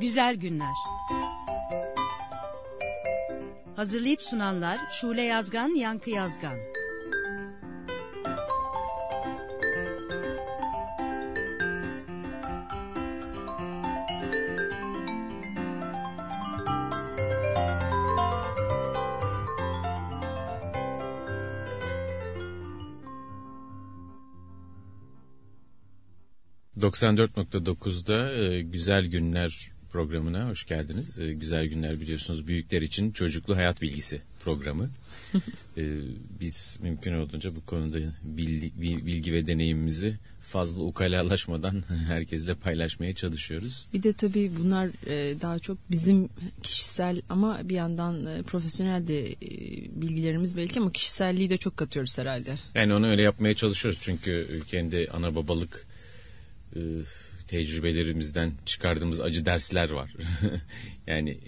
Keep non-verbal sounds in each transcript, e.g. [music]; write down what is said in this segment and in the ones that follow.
Güzel günler. Hazırlayıp sunanlar Şule Yazgan, Yankı Yazgan. ...94.9'da e, Güzel Günler programına hoş geldiniz. E, güzel Günler biliyorsunuz büyükler için çocuklu hayat bilgisi programı. [laughs] e, biz mümkün olduğunca bu konuda bilgi, bilgi ve deneyimimizi fazla ukalalaşmadan [laughs] herkesle paylaşmaya çalışıyoruz. Bir de tabii bunlar e, daha çok bizim kişisel ama bir yandan e, profesyonel de e, bilgilerimiz belki ama kişiselliği de çok katıyoruz herhalde. Yani onu öyle yapmaya çalışıyoruz çünkü kendi ana babalık tecrübelerimizden çıkardığımız acı dersler var. [laughs] yani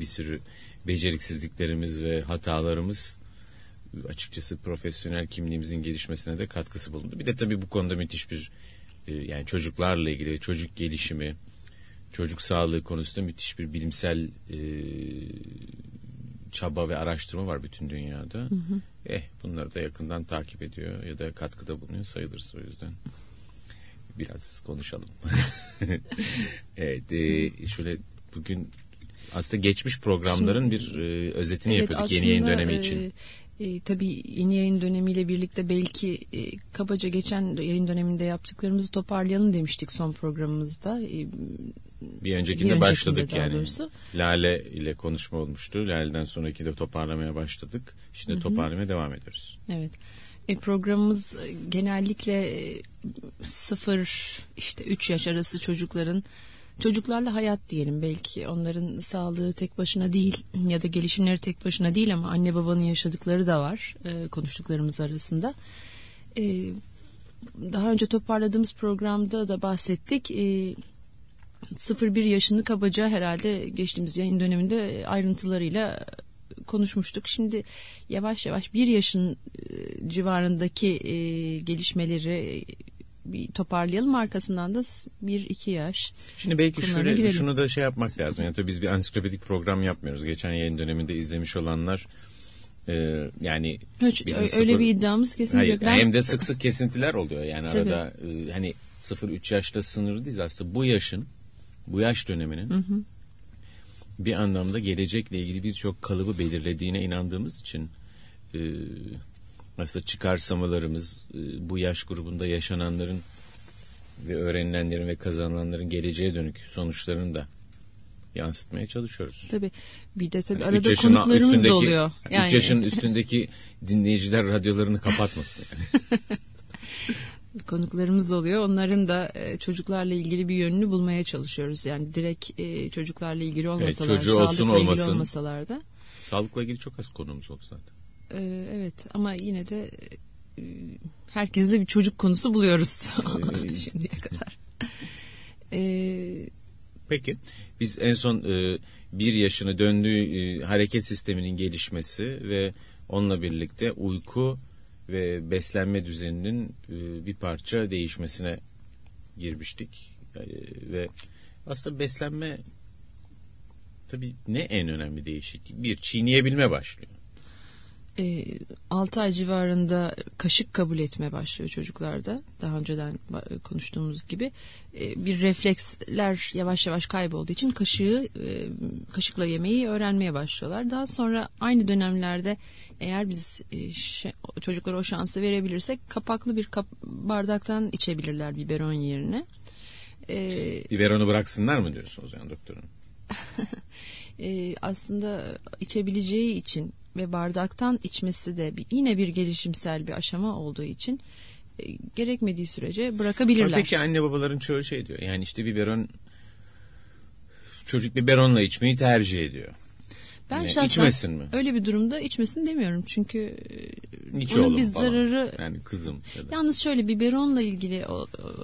bir sürü beceriksizliklerimiz ve hatalarımız açıkçası profesyonel kimliğimizin gelişmesine de katkısı bulundu. Bir de tabii bu konuda müthiş bir e, yani çocuklarla ilgili çocuk gelişimi, çocuk sağlığı konusunda müthiş bir bilimsel e, çaba ve araştırma var bütün dünyada. Hı hı. Eh bunları da yakından takip ediyor ya da katkıda bulunuyor sayılırız o yüzden. Biraz konuşalım. [laughs] evet, e, şöyle bugün aslında geçmiş programların Şimdi, bir e, özetini evet, yapıyorduk yeni yayın dönemi için. E, e, tabii yeni yayın dönemiyle birlikte belki e, kabaca geçen yayın döneminde yaptıklarımızı toparlayalım demiştik son programımızda. E, bir öncekinde bir başladık yani. Doğrusu. Lale ile konuşma olmuştu. Lale'den sonraki de toparlamaya başladık. Şimdi Hı-hı. toparlamaya devam ediyoruz. Evet. E, programımız genellikle sıfır işte üç yaş arası çocukların çocuklarla hayat diyelim belki onların sağlığı tek başına değil ya da gelişimleri tek başına değil ama anne babanın yaşadıkları da var e, konuştuklarımız arasında. E, daha önce toparladığımız programda da bahsettik. E, 0-1 yaşını kabaca herhalde geçtiğimiz yayın döneminde ayrıntılarıyla konuşmuştuk. Şimdi yavaş yavaş bir yaşın e, civarındaki e, gelişmeleri bir toparlayalım arkasından da bir iki yaş. Şimdi belki girelim. şunu da şey yapmak lazım. Yani tabii biz bir ansiklopedik program yapmıyoruz. Geçen yayın döneminde izlemiş olanlar e, yani Hiç, bizim öyle sıfır, bir iddiamız kesinlikle yok. Ben... Hem de sık sık kesintiler oluyor. Yani tabii. arada e, hani 0-3 yaşta sınırlı değil aslında bu yaşın bu yaş döneminin hı hı. Bir anlamda gelecekle ilgili birçok kalıbı belirlediğine inandığımız için e, aslında çıkarsamalarımız e, bu yaş grubunda yaşananların ve öğrenilenlerin ve kazanılanların geleceğe dönük sonuçlarını da yansıtmaya çalışıyoruz. Tabii. Bir de tabii yani arada konuklarımız da oluyor. Yani 3 yaşın üstündeki dinleyiciler radyolarını kapatmasın. Yani. [laughs] konuklarımız oluyor. Onların da e, çocuklarla ilgili bir yönünü bulmaya çalışıyoruz. Yani direkt e, çocuklarla ilgili olmasalar, evet, çocuğu olsun olmasın. ilgili olmasalar da. Sağlıkla ilgili çok az konumuz oldu zaten. Ee, evet ama yine de e, herkesle bir çocuk konusu buluyoruz [laughs] şimdiye kadar. Ee, Peki biz en son e, bir yaşını döndüğü e, hareket sisteminin gelişmesi ve onunla birlikte uyku ve beslenme düzeninin e, bir parça değişmesine girmiştik. E, ve aslında beslenme tabii ne en önemli değişiklik? Bir çiğneyebilme başlıyor e, ee, 6 ay civarında kaşık kabul etme başlıyor çocuklarda. Daha önceden konuştuğumuz gibi. E, bir refleksler yavaş yavaş kaybolduğu için kaşığı e, kaşıkla yemeği öğrenmeye başlıyorlar. Daha sonra aynı dönemlerde eğer biz e, çocuklara o şansı verebilirsek kapaklı bir kap, bardaktan içebilirler biberon yerine. E, Biberonu bıraksınlar mı diyorsunuz yani doktorun? [laughs] e, aslında içebileceği için ve bardaktan içmesi de bir, yine bir gelişimsel bir aşama olduğu için e, gerekmediği sürece bırakabilirler. Peki anne babaların çoğu şey diyor. Yani işte biberon çocuk biberonla içmeyi tercih ediyor. Ben yani şahsen içmesin mi? öyle bir durumda içmesin demiyorum. Çünkü e, Niçi onun bir falan. zararı Yani kızım. Ya da. Yalnız şöyle biberonla ilgili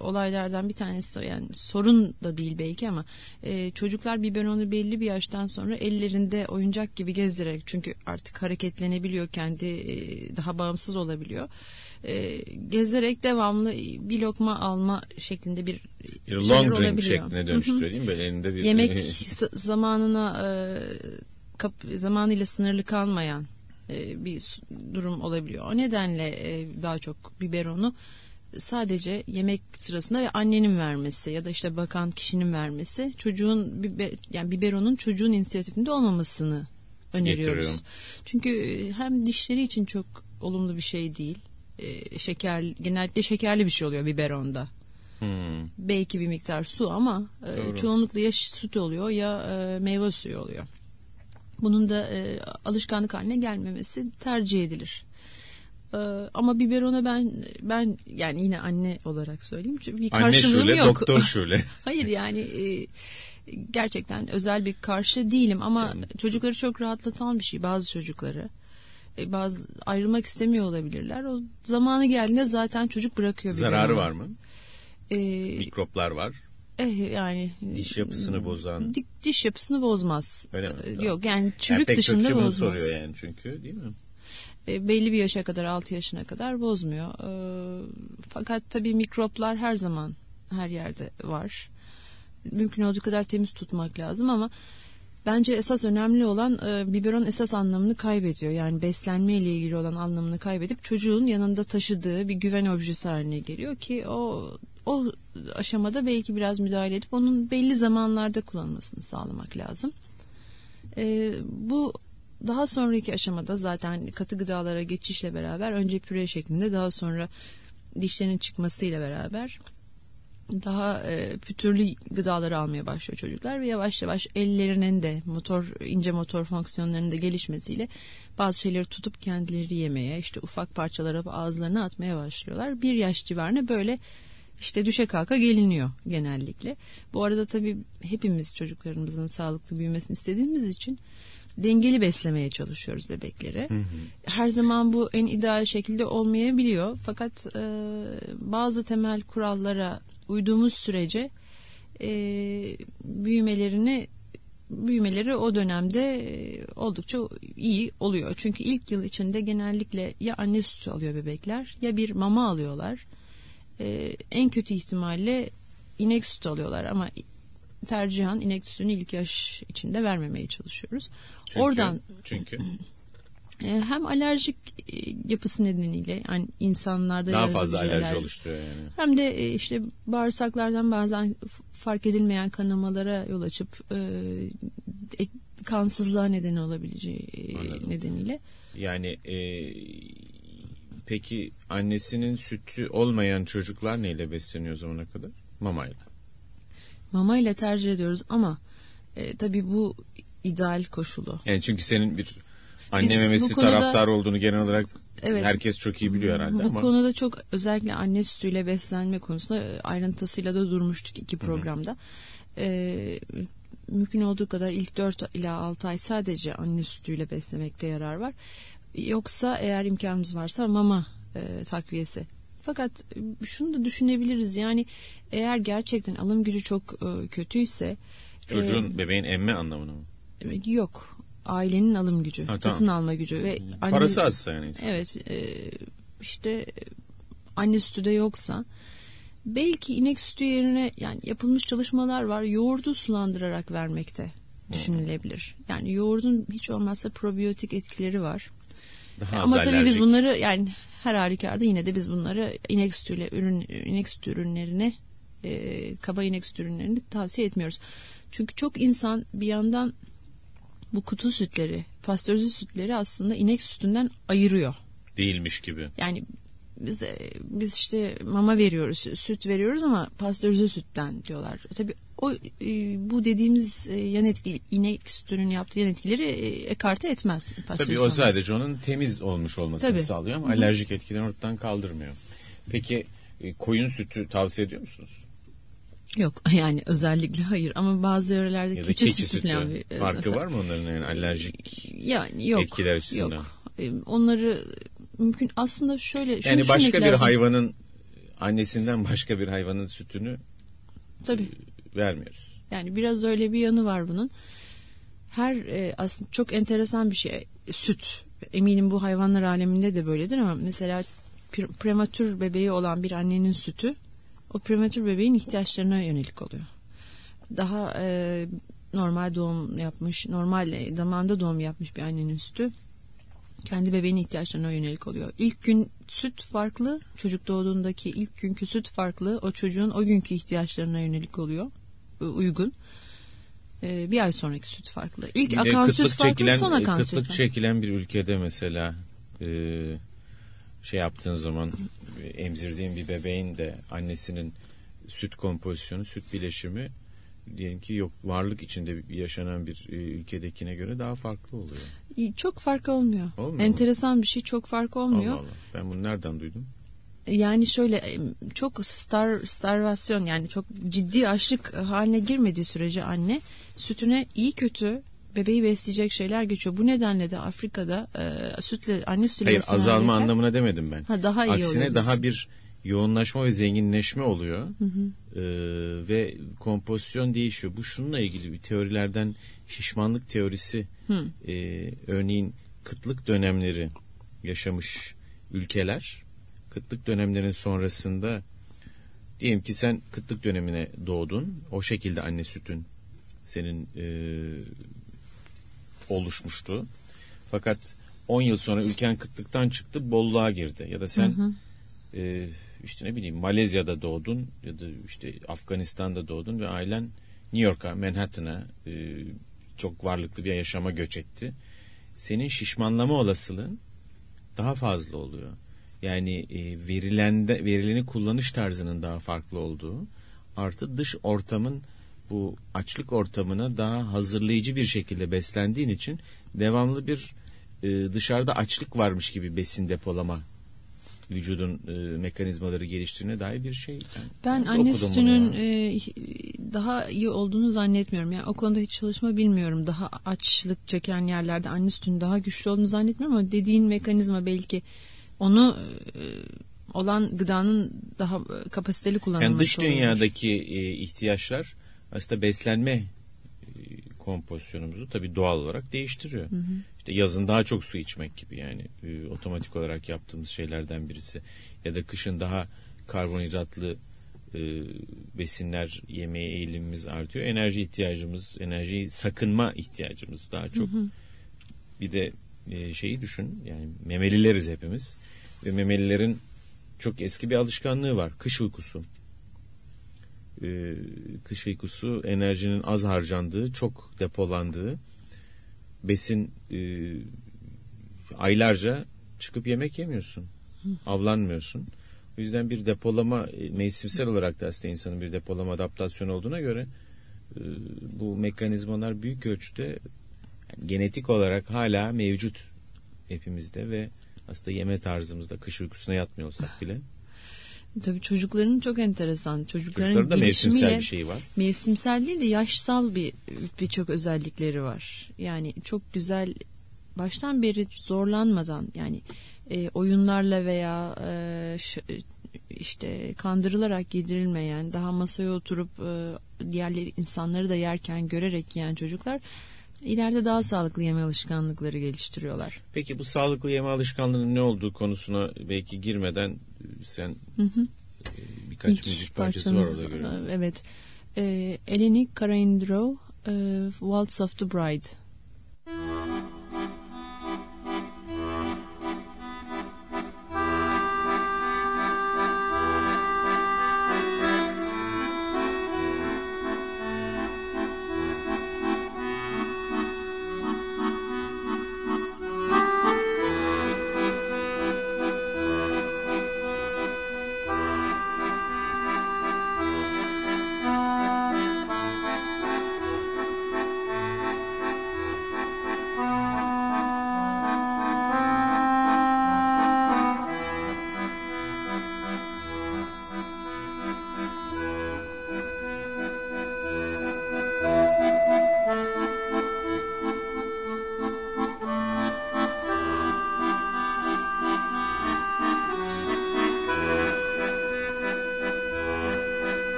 olaylardan bir tanesi yani sorun da değil belki ama e, çocuklar biberonu belli bir yaştan sonra ellerinde oyuncak gibi gezdirerek çünkü artık hareketlenebiliyor kendi e, daha bağımsız olabiliyor. E, gezerek devamlı bir lokma alma şeklinde bir long drink olabiliyor. şekline? Böyle elinde bir... Yemek [laughs] zamanına e, kap- zamanıyla sınırlı kalmayan e, bir durum olabiliyor. O nedenle e, daha çok biberonu sadece yemek sırasında ve annenin vermesi ya da işte bakan kişinin vermesi çocuğun biber, yani biberonun çocuğun inisiyatifinde olmamasını öneriyoruz. Getiriyorum. Çünkü e, hem dişleri için çok olumlu bir şey değil. E, şeker genellikle şekerli bir şey oluyor biberonda Hmm. belki bir miktar su ama e, çoğunlukla ya süt oluyor ya e, meyve suyu oluyor. Bunun da e, alışkanlık haline gelmemesi tercih edilir. E, ama biberona ben ben yani yine anne olarak söyleyeyim çünkü bir Anne karşılığım şöyle, yok. doktor [laughs] şöyle. Hayır yani e, gerçekten özel bir karşı değilim ama Canım. çocukları çok rahatlatan bir şey bazı çocukları. E, bazı ayrılmak istemiyor olabilirler. O zamanı geldiğinde zaten çocuk bırakıyor Zararı biberonu. var mı? E, Mikroplar var. Eh, yani Diş yapısını bozan. Di- diş yapısını bozmaz. Öyle mi? Ee, Tamam. Yok yani Yani çürük çok dışında bunu bozmaz. soruyor yani çünkü değil mi? E, belli bir yaşa kadar 6 yaşına kadar bozmuyor. E, fakat tabii mikroplar her zaman her yerde var. Mümkün olduğu kadar temiz tutmak lazım ama bence esas önemli olan e, biberon esas anlamını kaybediyor. Yani beslenme ile ilgili olan anlamını kaybedip çocuğun yanında taşıdığı bir güven objesi haline geliyor ki o o aşamada belki biraz müdahale edip onun belli zamanlarda kullanılmasını sağlamak lazım. E, bu daha sonraki aşamada zaten katı gıdalara geçişle beraber önce püre şeklinde daha sonra dişlerin çıkmasıyla beraber daha e, pütürlü gıdaları almaya başlıyor çocuklar ve yavaş yavaş ellerinin de motor ince motor fonksiyonlarının da gelişmesiyle bazı şeyleri tutup kendileri yemeye işte ufak parçalara ağızlarına atmaya başlıyorlar. Bir yaş civarına böyle işte düşe kalka geliniyor genellikle. Bu arada tabii hepimiz çocuklarımızın sağlıklı büyümesini istediğimiz için dengeli beslemeye çalışıyoruz bebekleri. Her zaman bu en ideal şekilde olmayabiliyor. Fakat e, bazı temel kurallara uyduğumuz sürece e, büyümelerini büyümeleri o dönemde e, oldukça iyi oluyor. Çünkü ilk yıl içinde genellikle ya anne sütü alıyor bebekler ya bir mama alıyorlar. E, en kötü ihtimalle inek sütü alıyorlar ama tercihan inek sütünü ilk yaş içinde vermemeye çalışıyoruz. Çünkü, Oradan çünkü e, hem alerjik e, yapısı nedeniyle yani insanlarda daha fazla alerji alerji- oluşturuyor yani. hem de e, işte bağırsaklardan bazen fark edilmeyen kanamalara yol açıp e, kansızlığa neden olabileceği Anladım. nedeniyle. Yani e, peki annesinin sütü olmayan çocuklar neyle besleniyor zamana kadar? Mamayla. Mama ile tercih ediyoruz ama e, tabii bu ideal koşulu. Yani çünkü senin bir anne Biz memesi konuda- taraftar olduğunu genel olarak Evet. herkes çok iyi biliyor herhalde Bu ama. konuda çok özellikle anne sütüyle beslenme konusunda e, ayrıntısıyla da durmuştuk iki programda. Ee, mümkün olduğu kadar ilk 4 ila 6 ay sadece anne sütüyle beslemekte yarar var. Yoksa eğer imkanımız varsa mama e, takviyesi. Fakat e, şunu da düşünebiliriz yani eğer gerçekten alım gücü çok e, kötüyse Çocuğun bebeğin emme anlamına mı? e, yok ailenin alım gücü, Ha, tamam. satın alma gücü ve anne- Parası azsa yani. insan. Evet e, işte e, anne sütü de yoksa belki inek sütü yerine yani yapılmış çalışmalar var yoğurdu sulandırarak vermekte düşünülebilir. Yani yoğurdun hiç olmazsa probiyotik etkileri var. Daha az Ama tabii biz bunları yani her halükarda yine de biz bunları inek sütüyle ürün inek sütü ürünlerini e, kaba inek sütü ürünlerini tavsiye etmiyoruz. Çünkü çok insan bir yandan bu kutu sütleri, pastörize sütleri aslında inek sütünden ayırıyor. değilmiş gibi. Yani biz e, biz işte mama veriyoruz, süt veriyoruz ama pastörize sütten diyorlar. Tabii o e, bu dediğimiz e, yan etki inek sütünün yaptığı yan etkileri e, ekarte etmez. Tabii o sadece onun temiz olmuş olmasını Tabii. sağlıyor ama alerjik etkilerini ortadan kaldırmıyor. Peki e, koyun sütü tavsiye ediyor musunuz? Yok [laughs] yani özellikle hayır ama bazı yörelerde keçi, keçi sütü, sütü. falan. bir- Farkı zaten- var mı onların yani alerjik? Yani yok. Etkiler açısından. Yok. E, Onları mümkün aslında şöyle şunu Yani başka bir lazım. hayvanın annesinden başka bir hayvanın sütünü Tabii. Vermiyoruz. Yani biraz öyle bir yanı var bunun. Her e, aslında çok enteresan bir şey süt. Eminim bu hayvanlar aleminde de böyledir ama mesela pre- prematür bebeği olan bir annenin sütü o prematür bebeğin ihtiyaçlarına yönelik oluyor. Daha e, normal doğum yapmış, normal zamanda doğum yapmış bir annenin sütü kendi bebeğin ihtiyaçlarına yönelik oluyor. İlk gün süt farklı, çocuk doğduğundaki ilk günkü süt farklı, o çocuğun o günkü ihtiyaçlarına yönelik oluyor, uygun. E, bir ay sonraki süt farklı. İlk Bir akan süt kıtlık farklı, çekilen, son akan süt kıtlık çekilen bir ülkede mesela e, şey yaptığın zaman e, emzirdiğin bir bebeğin de annesinin süt kompozisyonu, süt bileşimi diyelim ki yok varlık içinde yaşanan bir e, ülkedekine göre daha farklı oluyor. Çok fark olmuyor. Olmuyor mu? Enteresan bir şey çok fark olmuyor. Allah Allah. Ben bunu nereden duydum? Yani şöyle çok star starvasyon yani çok ciddi açlık haline girmediği sürece anne sütüne iyi kötü bebeği besleyecek şeyler geçiyor. Bu nedenle de Afrika'da e, sütle anne sütüyle Hayır azalma bebekler- anlamına demedim ben. Ha, daha iyi Aksine oluyor daha bir yoğunlaşma ve zenginleşme oluyor. Ee, ve kompozisyon değişiyor. Bu şununla ilgili bir teorilerden şişmanlık teorisi Hı. e, örneğin kıtlık dönemleri yaşamış ülkeler kıtlık dönemlerin sonrasında diyelim ki sen kıtlık dönemine doğdun. O şekilde anne sütün senin e, oluşmuştu. Fakat 10 yıl sonra ülken kıtlıktan çıktı, bolluğa girdi. Ya da sen e, işte ne bileyim Malezya'da doğdun ya da işte Afganistan'da doğdun ve ailen New York'a, Manhattan'a e, çok varlıklı bir yaşama göç etti. Senin şişmanlama olasılığın daha fazla oluyor. Yani e, verilende, verileni kullanış tarzının daha farklı olduğu artı dış ortamın bu açlık ortamına daha hazırlayıcı bir şekilde beslendiğin için devamlı bir e, dışarıda açlık varmış gibi besin depolama vücudun e, mekanizmaları geliştirdiğine dair bir şey. Ben Ben anne sütünün e, daha iyi olduğunu zannetmiyorum. Yani o konuda hiç çalışma bilmiyorum. Daha açlık çeken yerlerde anne sütünün daha güçlü olduğunu zannetmiyorum ama dediğin mekanizma belki onu e, olan gıdanın daha e, kapasiteli kullanılması Yani dış dünyadaki e, ihtiyaçlar aslında beslenme e, kompozisyonumuzu tabii doğal olarak değiştiriyor. İşte yazın daha çok su içmek gibi yani e, otomatik olarak yaptığımız şeylerden birisi. Ya da kışın daha karbonhidratlı e, besinler yemeye eğilimimiz artıyor. Enerji ihtiyacımız, enerjiyi sakınma ihtiyacımız daha çok. Bir de e, şeyi düşün yani memelileriz hepimiz ve memelilerin çok eski bir alışkanlığı var. Kış uykusu. Ee, kış uykusu enerjinin az harcandığı, çok depolandığı besin e, aylarca çıkıp yemek yemiyorsun. Avlanmıyorsun. O yüzden bir depolama e, mevsimsel olarak da aslında insanın bir depolama adaptasyonu olduğuna göre e, bu mekanizmalar büyük ölçüde yani genetik olarak hala mevcut hepimizde ve aslında yeme tarzımızda kış uykusuna yatmıyor olsak bile Tabii çocukların çok enteresan. Çocukların, çocukların da mevsimsel bir şey var. mevsimsel değil de yaşsal bir birçok özellikleri var. Yani çok güzel baştan beri zorlanmadan yani e, oyunlarla veya e, ş- işte kandırılarak yedirilmeyen daha masaya oturup e, diğerleri insanları da yerken görerek yiyen çocuklar ileride daha sağlıklı yeme alışkanlıkları geliştiriyorlar. Peki bu sağlıklı yeme alışkanlığının ne olduğu konusuna belki girmeden sen e, birkaç İlk müzik parçası var parçamız, orada görüyorum. Evet. E, Eleni Karaindro, e, Waltz of the Bride. Thank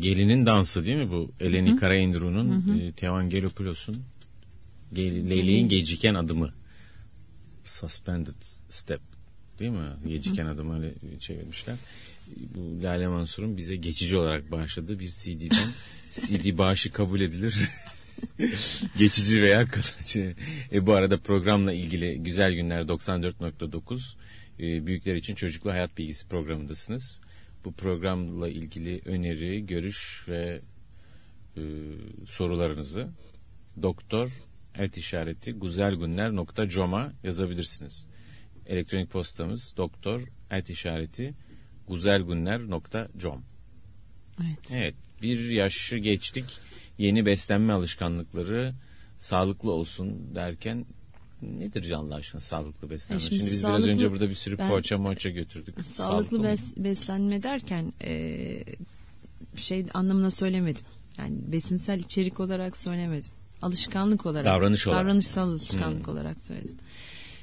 gelinin dansı değil mi bu? Eleni Karaindru'nun e, Tevangelopoulos Ge- Leyleğin geciken adımı. Suspended Step değil mi? Geciken adımı öyle çevirmişler. Bu Lale Mansur'un bize geçici olarak bağışladığı bir CD'den [laughs] CD bağışı kabul edilir. [laughs] geçici veya kalıcı. E, bu arada programla ilgili Güzel Günler 94.9 e, büyükler için çocuklu hayat bilgisi programındasınız. Bu programla ilgili öneri, görüş ve e, sorularınızı doktor et işareti guzelgunler.com'a yazabilirsiniz. Elektronik postamız doktor et işareti guzelgunler.com Evet. Evet bir yaşı geçtik yeni beslenme alışkanlıkları sağlıklı olsun derken nedir Allah aşkına sağlıklı beslenme? Şimdi, şimdi biz sağlıklı- biraz önce burada bir sürü ben- poğaça moğaça götürdük. Sağlıklı mı? bes, beslenme derken e, şey anlamına söylemedim. Yani besinsel içerik olarak söylemedim. Alışkanlık olarak. Davranış olarak. Davranışsal alışkanlık olarak söyledim.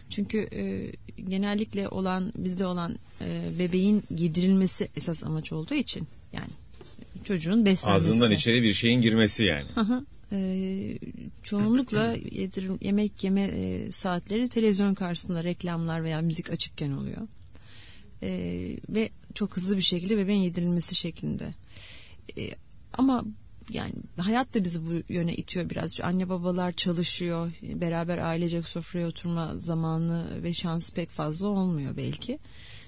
Çünkü e, genellikle olan bizde olan e, bebeğin yedirilmesi esas amaç olduğu için yani çocuğun beslenmesi. Ağzından içeri bir şeyin girmesi yani. Aha. Ee, çoğunlukla yedir, yemek yeme e, saatleri televizyon karşısında reklamlar veya müzik açıkken oluyor. Ee, ve çok hızlı bir şekilde bebeğin yedirilmesi şeklinde. Ee, ama yani hayat da bizi bu yöne itiyor biraz. Anne babalar çalışıyor. Beraber ailecek sofraya oturma zamanı ve şansı pek fazla olmuyor belki.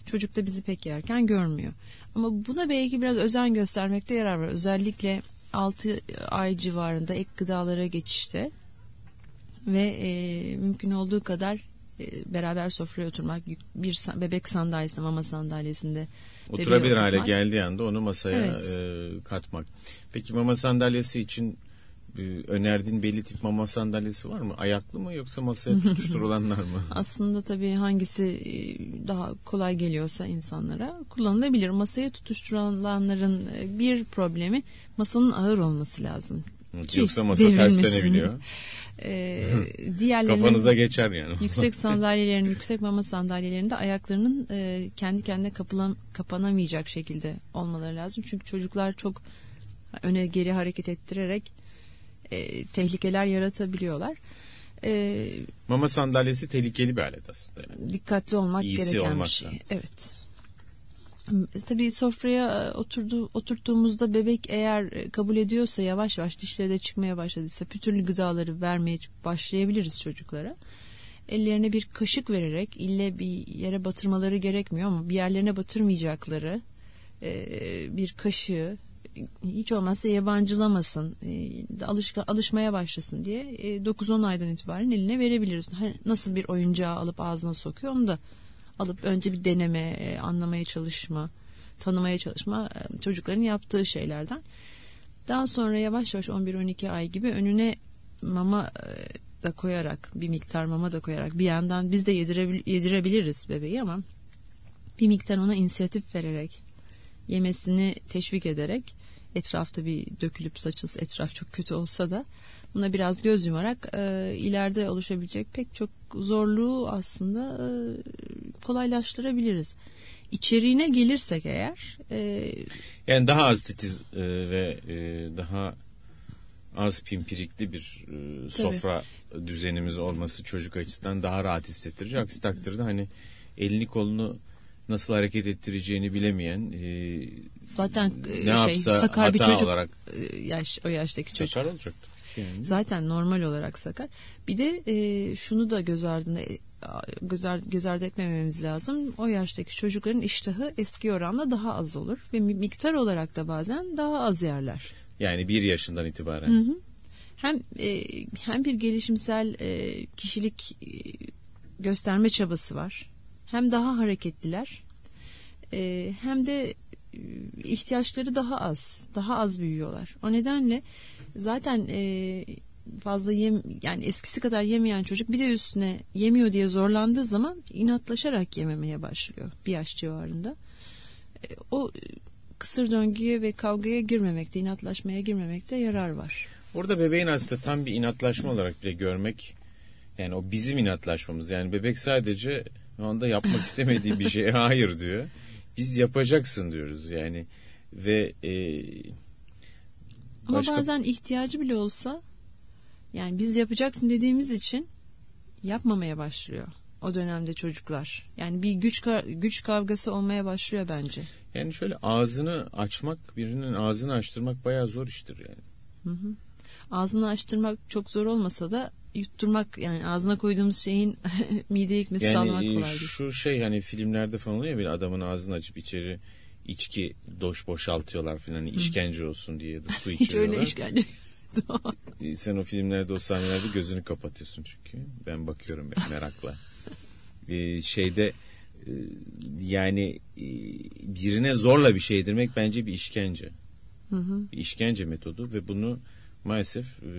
Çocuk da bizi pek yerken görmüyor. Ama buna belki biraz özen göstermekte yarar var. Özellikle 6 ay civarında ek gıdalara geçişte ve e, mümkün olduğu kadar e, beraber sofraya oturmak bir bebek sandalyesinde mama sandalyesinde Oturabilir hale oturtmak. geldiği anda onu masaya Evet. e, katmak. Peki mama sandalyesi için önerdiğin belli tip mama sandalyesi var mı? Ayaklı mı yoksa masaya tutuşturulanlar mı? [laughs] Aslında tabii hangisi e, daha kolay geliyorsa insanlara kullanılabilir. Masaya tutuşturulanların e, bir problemi masanın ağır olması lazım. Ki yoksa masa ters dönebiliyor. [laughs] E, [laughs] diğerlerinin Kafanıza geçer yani. yüksek sandalyelerin, yüksek mama sandalyelerinde ayaklarının e, kendi kendine kapılan, kapanamayacak şekilde olmaları lazım. Çünkü çocuklar çok öne geri hareket ettirerek e, tehlikeler yaratabiliyorlar. E, Mama sandalyesi tehlikeli bir alet aslında. Yani. dikkatli olmak İyisi gereken bir olmazsa. şey. Evet. Tabii sofraya e, oturdu, oturttuğumuzda bebek eğer e, kabul ediyorsa yavaş yavaş dişleri de çıkmaya başladıysa pütürlü gıdaları vermeye başlayabiliriz çocuklara. Ellerine bir kaşık vererek ille bir yere batırmaları gerekmiyor ama bir yerlerine batırmayacakları e, bir kaşığı hiç olmazsa yabancılamasın, e, alışka, alışmaya başlasın diye e, 9-10 aydan itibaren eline verebiliriz. Ha, Nasıl bir oyuncağı alıp ağzına sokuyor onu da alıp önce bir deneme, e, anlamaya çalışma, tanımaya çalışma e, çocukların yaptığı şeylerden. Daha sonra yavaş yavaş 11-12 ay gibi önüne mama e, da koyarak, bir miktar mama da koyarak bir yandan biz de yedirebil- yedirebiliriz bebeği ama bir miktar ona inisiyatif vererek, yemesini teşvik ederek etrafta bir dökülüp saçılsa etraf çok kötü olsa da buna biraz göz yumarak e, ileride oluşabilecek pek çok zorluğu aslında e, kolaylaştırabiliriz. İçeriğine gelirsek eğer e, Yani daha az titiz e, ve e, daha az pimpirikli bir e, sofra düzenimiz olması çocuk açısından daha rahat hissettirici. Aksi takdirde hani elini kolunu nasıl hareket ettireceğini bilemeyen e, zaten e, ne şey yapsa sakar bir çocuk olarak e, yaş o yaştaki çocuk sakar. Yani. zaten normal olarak sakar. Bir de e, şunu da göz ardına e, göz, ar- göz ardı etmememiz lazım. O yaştaki çocukların iştahı eski oranla daha az olur ve mi- miktar olarak da bazen daha az yerler. Yani bir yaşından itibaren. Hı hı. Hem e, hem bir gelişimsel e, kişilik e, gösterme çabası var. Hem daha hareketliler. E, hem de e, ihtiyaçları daha az, daha az büyüyorlar. O nedenle zaten e, fazla yem yani eskisi kadar yemeyen çocuk bir de üstüne yemiyor diye zorlandığı zaman inatlaşarak yememeye başlıyor bir yaş civarında. E, o kısır döngüye ve kavgaya girmemekte, inatlaşmaya girmemekte yarar var. Orada bebeğin aslında tam bir inatlaşma olarak bile görmek yani o bizim inatlaşmamız. Yani bebek sadece o anda yapmak istemediği bir şeye [laughs] hayır diyor. Biz yapacaksın diyoruz yani ve e, Ama Başka... bazen ihtiyacı bile olsa yani biz yapacaksın dediğimiz için yapmamaya başlıyor o dönemde çocuklar. Yani bir güç güç kavgası olmaya başlıyor bence. Yani şöyle ağzını açmak, birinin ağzını açtırmak bayağı zor iştir yani. Hı hı. Ağzını açtırmak çok zor olmasa da yutturmak yani ağzına koyduğumuz şeyin [laughs] mideye gitmesi yani sağlamak kolay değil. Şu şey hani filmlerde falan oluyor ya bir adamın ağzını açıp içeri içki doş boşaltıyorlar falan hani işkence olsun diye de su içiyorlar. [laughs] Hiç öyle işkence e, Sen o filmlerde o sahnelerde gözünü kapatıyorsun çünkü. Ben bakıyorum ben merakla. ee, şeyde e, yani e, birine zorla bir şey yedirmek bence bir işkence. Hı hı. Bir işkence metodu ve bunu maalesef e,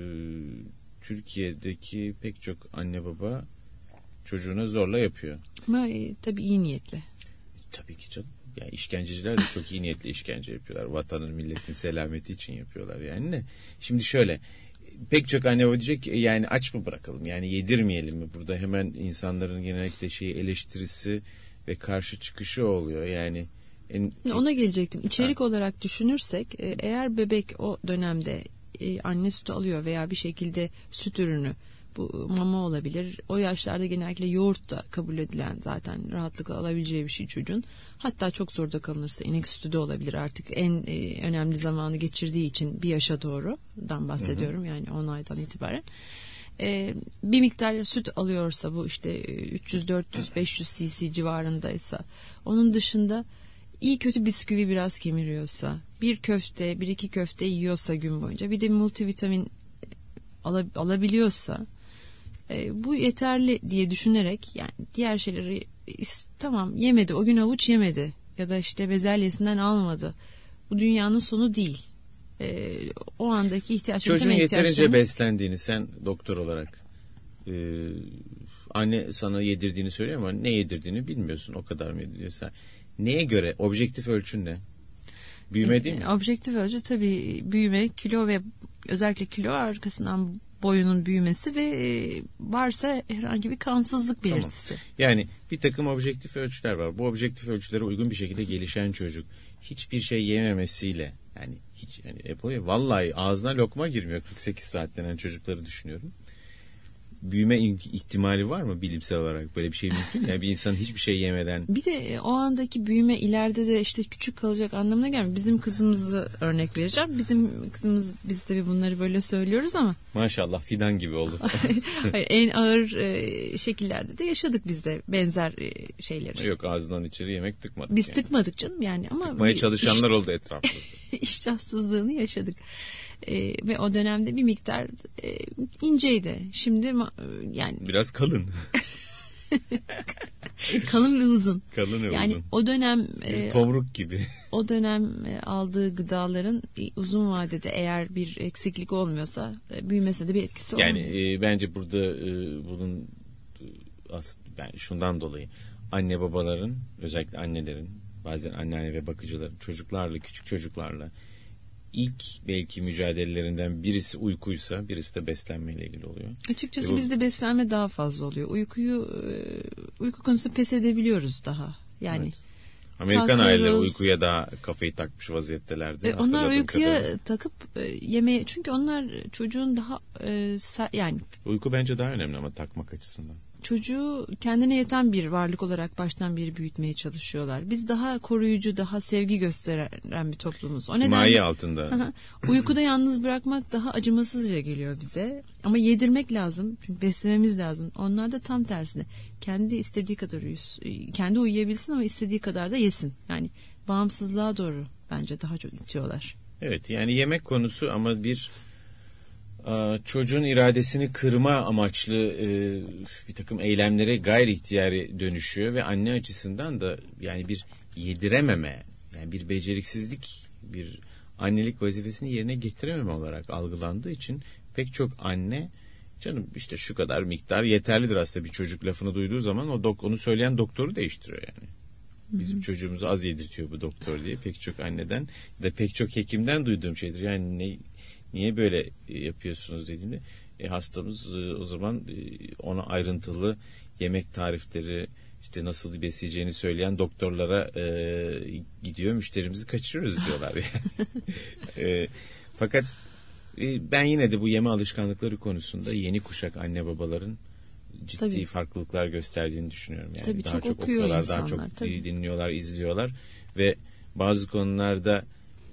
Türkiye'deki pek çok anne baba çocuğuna zorla yapıyor. Ama e, tabii iyi niyetli. Tabii ki canım. Yani işkenceciler de çok iyi niyetli işkence yapıyorlar. Vatanın milletin selameti için yapıyorlar yani ne? Şimdi şöyle pek çok anne baba diyecek ki yani aç mı bırakalım yani yedirmeyelim mi? Burada hemen insanların genellikle şeyi eleştirisi ve karşı çıkışı oluyor yani. En, Ona gelecektim. İçerik ha. olarak düşünürsek e, eğer bebek o dönemde e, anne sütü alıyor veya bir şekilde süt ürünü bu mama olabilir. O yaşlarda genellikle yoğurt da kabul edilen zaten rahatlıkla alabileceği bir şey çocuğun. Hatta çok zorda kalınırsa inek sütü de olabilir artık en e, önemli zamanı geçirdiği için bir yaşa doğrudan bahsediyorum hı hı. yani 10 aydan itibaren. E, bir miktar süt alıyorsa bu işte 300 400 500 cc civarındaysa onun dışında iyi kötü bisküvi biraz kemiriyorsa, bir köfte, bir iki köfte yiyorsa gün boyunca, bir de multivitamin alabiliyorsa e, bu yeterli diye düşünerek yani diğer şeyleri tamam yemedi o gün avuç yemedi ya da işte bezelyesinden almadı. Bu dünyanın sonu değil. E, o andaki ihtiyaçları Çocuğun yeterince beslendiğini sen doktor olarak e, anne sana yedirdiğini söylüyor ama ne yedirdiğini bilmiyorsun o kadar mı yediriyorsa Neye göre? Objektif ölçün ne? Büyüme değil mi? Objektif ölçü tabii büyüme, kilo ve özellikle kilo arkasından boyunun büyümesi ve e, varsa herhangi bir kansızlık belirtisi. Tamam. Yani bir takım objektif ölçüler var. Bu objektif ölçülere uygun bir şekilde gelişen çocuk hiçbir şey yememesiyle yani hiç yani Apple vallahi ağzına lokma girmiyor 48 saat denen çocukları düşünüyorum büyüme ihtimali var mı bilimsel olarak? Böyle bir şey mümkün yani bir insan hiçbir şey yemeden. Bir de e, o andaki büyüme ileride de işte küçük kalacak anlamına gelmiyor. Bizim kızımızı örnek vereceğim. Bizim kızımız biz tabii bunları böyle söylüyoruz ama. Maşallah fidan gibi oldu. [laughs] En ağır e, şekillerde de yaşadık biz de benzer e, şeyleri. Yok ağzından içeri yemek tıkmadık biz yani. tıkmadık canım yani ama tıkmaya çalışanlar oldu etrafımızda. [laughs] İştahsızlığını yaşadık e, ve o dönemde bir miktar e, inceydi. Şimdi yani biraz kalın. [laughs] kalın ve uzun. Kalın ve yani uzun. o dönem e, tomruk gibi. [laughs] O dönem e, aldığı gıdaların uzun vadede eğer bir eksiklik olmuyorsa e, büyümesine de bir etkisi yani, olmuyor. Yani e, bence burada e, bunun as, ben şundan dolayı anne babaların özellikle annelerin bazen anneanne ve bakıcıların çocuklarla küçük çocuklarla ilk belki mücadelelerinden birisi uykuysa birisi de beslenmeyle ilgili oluyor. Açıkçası bu... bizde beslenme daha fazla oluyor. Uykuyu e, uyku konusunda pes edebiliyoruz daha. Yani evet. Amerikan aileler uykuya da kafayı takmış vaziyettelerdi. E, onlar uykuya kadar. takıp e, yemeğe çünkü onlar çocuğun daha e, yani uyku bence daha önemli ama takmak açısından çocuğu kendine yeten bir varlık olarak baştan beri büyütmeye çalışıyorlar. Biz daha koruyucu, daha sevgi gösteren bir toplumuz. O Himaye nedenle altında. uykuda yalnız bırakmak daha acımasızca geliyor bize. Ama yedirmek lazım. Çünkü beslememiz lazım. Onlar da tam tersine. Kendi istediği kadar uyus, kendi uyuyabilsin ama istediği kadar da yesin. Yani bağımsızlığa doğru bence daha çok itiyorlar. Evet yani yemek konusu ama bir çocuğun iradesini kırma amaçlı e, bir takım eylemlere gayri ihtiyari dönüşüyor ve anne açısından da yani bir yedirememe yani bir beceriksizlik bir annelik vazifesini yerine getirememe olarak algılandığı için pek çok anne canım işte şu kadar miktar yeterlidir aslında bir çocuk lafını duyduğu zaman o dok onu söyleyen doktoru değiştiriyor yani. Bizim Hı-hı. çocuğumuzu az yedirtiyor bu doktor diye pek çok anneden de pek çok hekimden duyduğum şeydir. Yani ne niye böyle e, yapıyorsunuz dediğimde e, hastamız e, o zaman e, ona ayrıntılı yemek tarifleri işte nasıl besleyeceğini söyleyen doktorlara e, gidiyor müşterimizi kaçırıyoruz diyorlar. [laughs] e, fakat E, ben yine de bu yeme alışkanlıkları konusunda yeni kuşak anne babaların ciddi tabii. farklılıklar gösterdiğini düşünüyorum. Yani tabii, daha çok, çok okuyorlar, insanlar, daha çok tabii. dinliyorlar, izliyorlar ve bazı konularda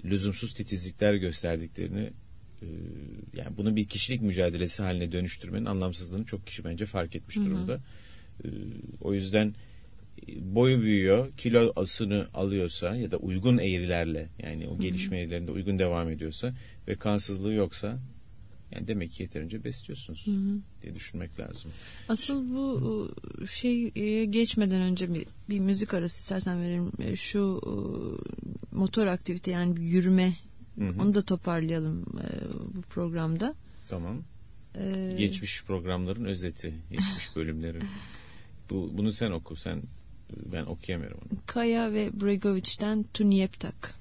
lüzumsuz titizlikler gösterdiklerini yani bunu bir kişilik mücadelesi haline dönüştürmenin anlamsızlığını çok kişi bence fark etmiş durumda. Hı hı. E, o yüzden boyu büyüyor, kilo asını alıyorsa ya da uygun eğrilerle yani o gelişme hı hı. eğrilerinde uygun devam ediyorsa ve kansızlığı yoksa yani demek ki yeterince besliyorsunuz hı hı. diye düşünmek lazım. Asıl bu şey geçmeden önce bir, bir müzik arası istersen verelim. E, şu motor aktivite yani yürüme hı hı. onu da toparlayalım e, bu programda. Tamam. Ee, geçmiş programların özeti, geçmiş [laughs] bölümleri. bu, bunu sen oku, sen ben okuyamıyorum onu. Kaya ve Bregovic'den Tunieptak.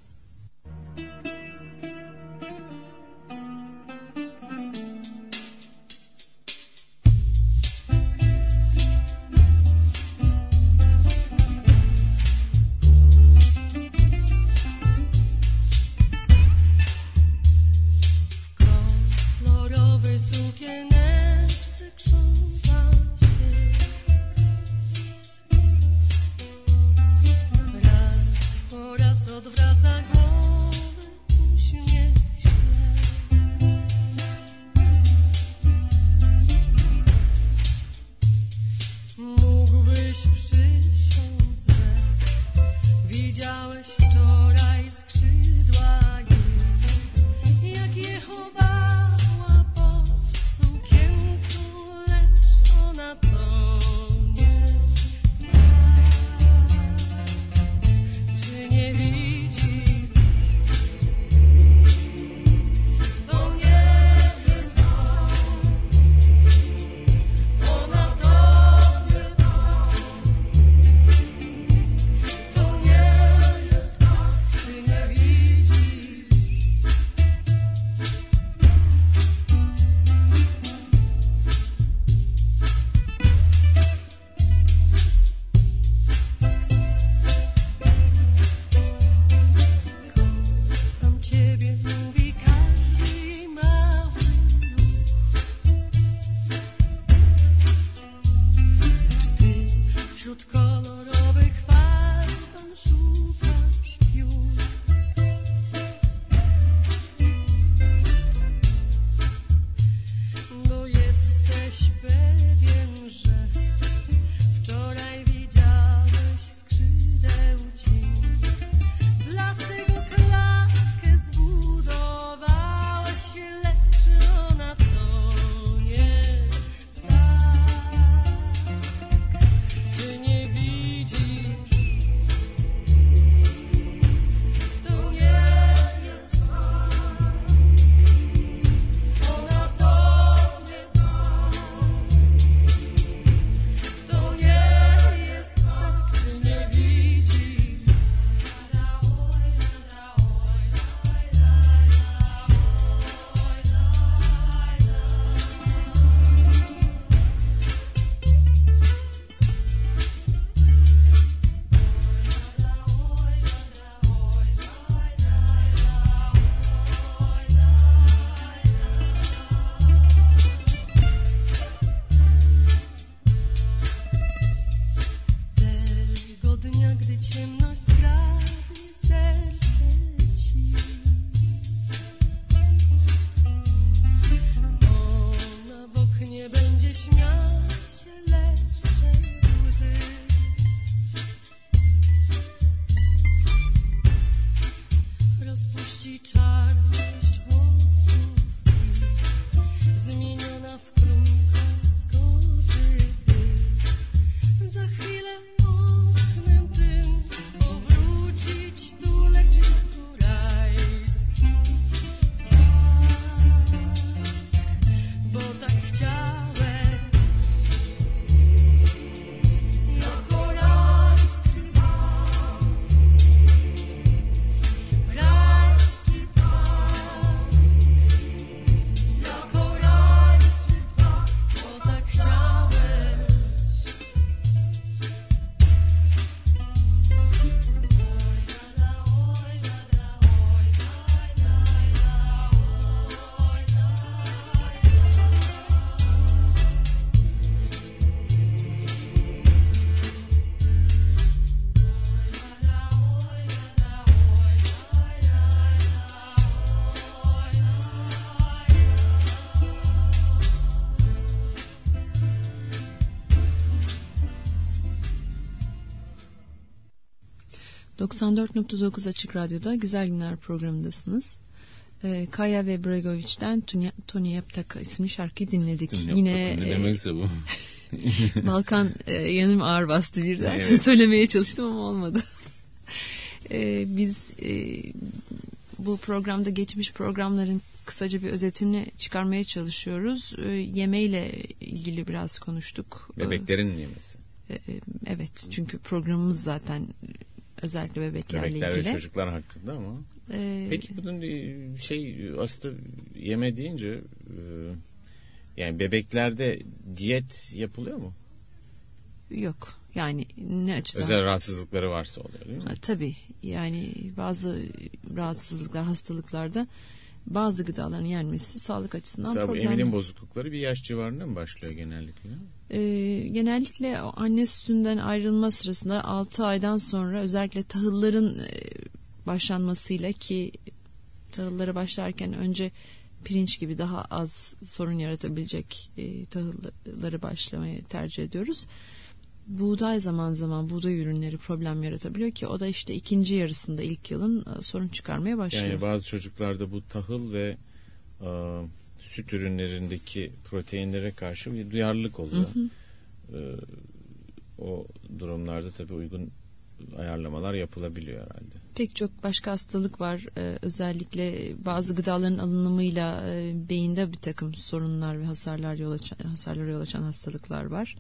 94.9 Açık Radyo'da Güzel Günler programındasınız. Ee, Kaya ve Bregovic'den Tony Yaptaka isimli şarkıyı dinledik. Tony Yine ne demekse bu. [laughs] Balkan e, yanım ağır bastı birden. Evet. [laughs] Söylemeye çalıştım ama olmadı. [laughs] e, biz e, bu programda geçmiş programların kısaca bir özetini çıkarmaya çalışıyoruz. E, yemeğiyle ilgili biraz konuştuk. Bebeklerin yemesi. E, e, evet çünkü programımız zaten özellikle bebeklerle Bebekler ilgili. ve çocuklar hakkında ama. Ee, Peki bunun şey aslında yeme deyince e, yani bebeklerde diyet yapılıyor mu? Yok. Yani ne açıdan? Özel rahatsızlıkları varsa oluyor değil mi? Tabii. Yani bazı rahatsızlıklar, hastalıklarda bazı gıdaların yenmesi sağlık açısından Mesela problem. emilim bozuklukları bir yaş civarında mı başlıyor genellikle? Ee, genellikle anne sütünden ayrılma sırasında 6 aydan sonra özellikle tahılların e, başlanmasıyla ki tahıllara başlarken önce pirinç gibi daha az sorun yaratabilecek e, tahılları başlamayı tercih ediyoruz. Buğday zaman zaman buğday ürünleri problem yaratabiliyor ki o da işte ikinci yarısında ilk yılın e, sorun çıkarmaya başlıyor. Yani bazı çocuklarda bu tahıl ve e, süt ürünlerindeki proteinlere karşı bir duyarlılık oluyor. Hı hı. E, o durumlarda tabii uygun ayarlamalar yapılabiliyor herhalde. Pek çok başka hastalık var. Ee, özellikle bazı gıdaların alınımıyla e, beyinde bir takım sorunlar ve hasarlar yol açan, hasarlara yol açan hastalıklar var.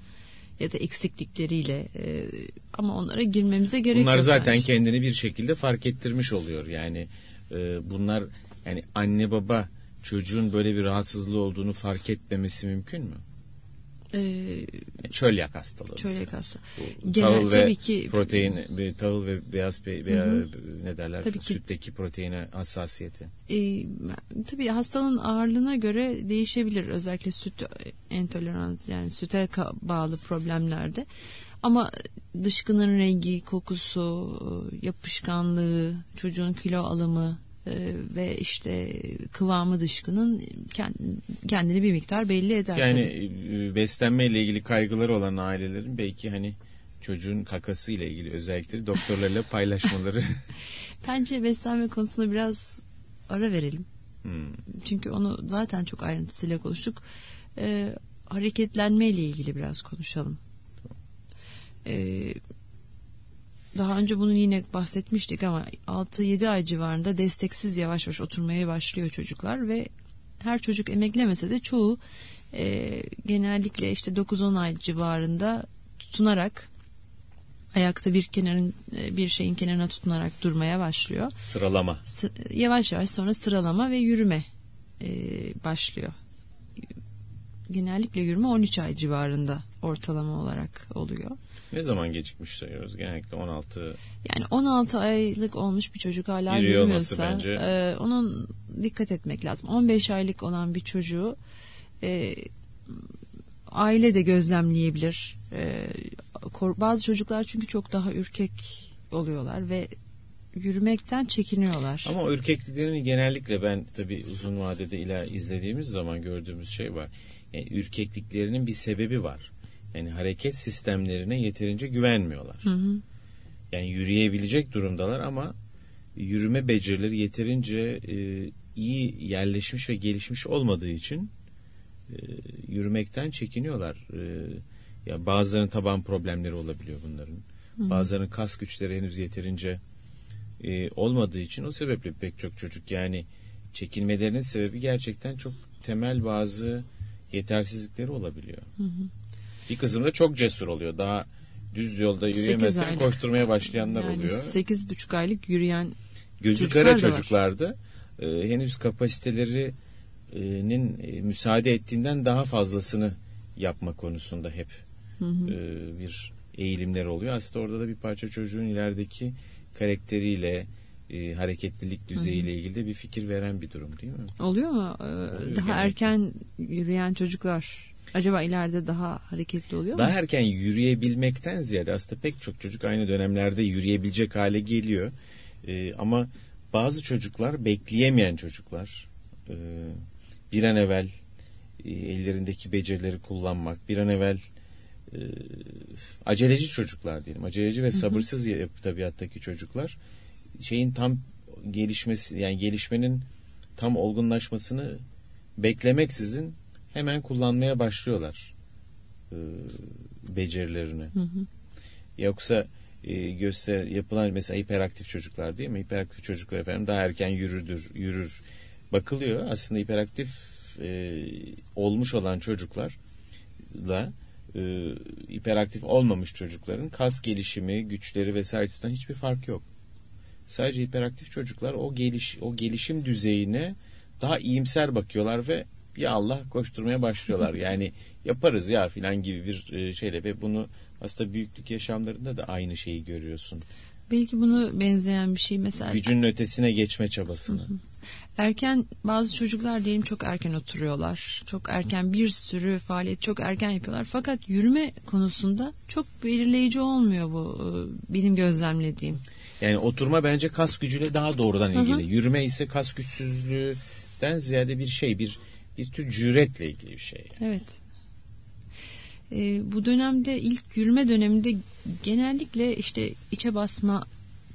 Ya da eksiklikleriyle e, ama onlara girmemize gerek bunlar yok. Bunlar zaten bence. kendini bir şekilde fark ettirmiş oluyor. Yani e, bunlar yani anne baba çocuğun böyle bir rahatsızlığı olduğunu fark etmemesi mümkün mü? Ee, çölyak hastalığı. Çölyak hastalığı. Genel, tahıl tabii ki protein, tahıl ve beyaz hı hı. ne derler tabii sütteki ki, proteine hassasiyeti. E, tabii hastalığın ağırlığına göre değişebilir özellikle süt intolerans yani süte bağlı problemlerde. Ama dışkının rengi, kokusu, yapışkanlığı, çocuğun kilo alımı, ve işte kıvamı dışkının kendini bir miktar belli eder. Yani tabii. E, beslenme ile ilgili kaygıları olan ailelerin belki hani çocuğun kakası ile ilgili özellikleri doktorlarla [laughs] paylaşmaları. [laughs] Bence beslenme konusunda biraz ara verelim. Hmm. Çünkü onu zaten çok ayrıntısıyla konuştuk. Ee, hareketlenme ile ilgili biraz konuşalım. Tamam. Ee, daha önce bunu yine bahsetmiştik ama 6-7 ay civarında desteksiz yavaş yavaş oturmaya başlıyor çocuklar ve her çocuk emeklemese de çoğu e, genellikle işte 9-10 ay civarında tutunarak ayakta bir kenarın e, bir şeyin kenarına tutunarak durmaya başlıyor. Sıralama. Sı yavaş yavaş sonra sıralama ve yürüme e, başlıyor. Genellikle yürüme 13 ay civarında ortalama olarak oluyor. Ne zaman gecikmiş sayıyoruz? Genellikle 16... Yani 16 aylık olmuş bir çocuk hala yürümüyorsa bence... e, onun dikkat etmek lazım. 15 aylık olan bir çocuğu e, aile de gözlemleyebilir. E, bazı çocuklar çünkü çok daha ürkek oluyorlar ve yürümekten çekiniyorlar. Ama ürkekliklerini genellikle ben tabii uzun vadede ila izlediğimiz zaman gördüğümüz şey var. Yani ürkekliklerinin bir sebebi var. Yani hareket sistemlerine yeterince güvenmiyorlar. Hı hı. Yani yürüyebilecek durumdalar ama yürüme becerileri yeterince e, iyi yerleşmiş ve gelişmiş olmadığı için e, yürümekten çekiniyorlar. E, ya bazılarının taban problemleri olabiliyor bunların. Hı. Bazılarının kas güçleri henüz yeterince e, olmadığı için o sebeple pek çok çocuk yani çekilmelerinin sebebi gerçekten çok temel bazı yetersizlikleri olabiliyor. Hı hı. Bir kızım da çok cesur oluyor. Daha düz yolda yürüyemezken koşturmaya başlayanlar yani oluyor. 8,5 aylık yürüyen Gözü kara çocuklarda e, henüz kapasitelerinin e, müsaade ettiğinden daha fazlasını yapma konusunda hep hı hı. E, bir eğilimler oluyor. Aslında orada da bir parça çocuğun ilerideki karakteriyle e, hareketlilik düzeyiyle ilgili de bir fikir veren bir durum değil mi? Oluyor mu? Ee, Oluyor daha genellikle. erken yürüyen çocuklar acaba ileride daha hareketli oluyor daha mu? Daha erken yürüyebilmekten ziyade aslında pek çok çocuk aynı dönemlerde yürüyebilecek hale geliyor. Ee, ama bazı çocuklar bekleyemeyen çocuklar e, bir an evvel e, ellerindeki becerileri kullanmak, bir an evvel e, aceleci çocuklar diyelim. Aceleci ve sabırsız yapı tabiattaki çocuklar şeyin tam gelişmesi yani gelişmenin tam olgunlaşmasını beklemeksizin hemen kullanmaya başlıyorlar e, becerilerini. Hı hı. Yoksa e, göster yapılan mesela hiperaktif çocuklar değil mi? Hiperaktif çocuklar efendim daha erken yürüdür, yürür. Bakılıyor aslında hiperaktif e, olmuş olan çocuklarla e, hiperaktif olmamış çocukların kas gelişimi, güçleri vesaire açısından hiçbir fark yok. Sadece hiperaktif çocuklar o geliş o gelişim düzeyine daha iyimser bakıyorlar ve ya Allah koşturmaya başlıyorlar. [laughs] Yani yaparız ya filan gibi bir e, şeyle ve bunu aslında büyüklük yaşamlarında da aynı şeyi görüyorsun. Belki bunu benzeyen bir şey mesela. Gücün ötesine geçme çabasını. Hı hı. Erken bazı çocuklar diyelim çok erken oturuyorlar. Çok erken bir sürü faaliyet çok erken yapıyorlar. Fakat yürüme konusunda çok belirleyici olmuyor bu e, benim gözlemlediğim. Yani oturma bence kas gücüyle daha doğrudan ilgili. Hı hı. Yürüme ise kas güçsüzlüğünden ziyade bir şey, bir bir tür cüretle ilgili bir şey. Evet. E, bu dönemde ilk yürüme döneminde genellikle işte içe basma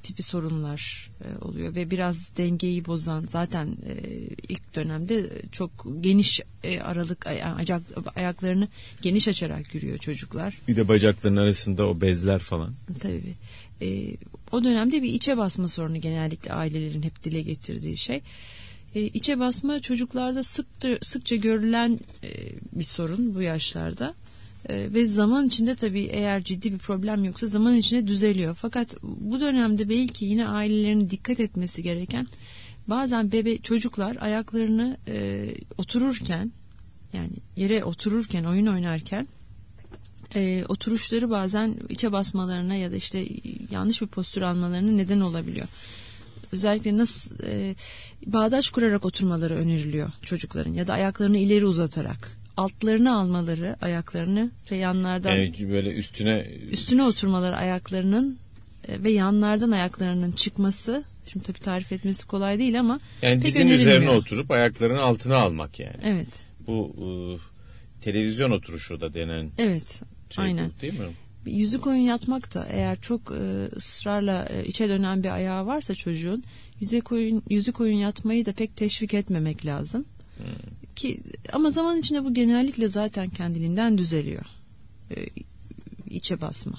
tipi sorunlar e, oluyor ve biraz dengeyi bozan zaten e, ilk dönemde çok geniş e, aralık ayak, ayaklarını geniş açarak yürüyor çocuklar. Bir de bacakların arasında o bezler falan. Tabii. E, o dönemde bir içe basma sorunu genellikle ailelerin hep dile getirdiği şey. E, içe basma çocuklarda sıkça, sıkça görülen e, bir sorun bu yaşlarda. E, ve zaman içinde tabii eğer ciddi bir problem yoksa zaman içinde düzeliyor. Fakat bu dönemde belki yine ailelerin dikkat etmesi gereken bazen bebe çocuklar ayaklarını e, otururken yani yere otururken oyun oynarken e, oturuşları bazen içe basmalarına ya da işte yanlış bir postür almalarına neden olabiliyor. Özellikle nasıl e, bağdaş kurarak oturmaları öneriliyor çocukların ya da ayaklarını ileri uzatarak altlarını almaları ayaklarını ve yanlardan yani böyle üstüne üstüne oturmaları ayaklarının e, ve yanlardan ayaklarının çıkması şimdi tabii tarif etmesi kolay değil ama yani dizin üzerine oturup ayaklarının altına almak yani. Evet. Bu e, televizyon oturuşu da denen. Evet. Şey aynen. Bu, değil mi? Yüzük oyun yatmak da eğer çok e, ısrarla e, içe dönen bir ayağı varsa çocuğun yüzük oyun yüzük oyun yatmayı da pek teşvik etmemek lazım. Hmm ki ama zaman içinde bu genellikle zaten kendiliğinden düzeliyor. Ee, içe basma.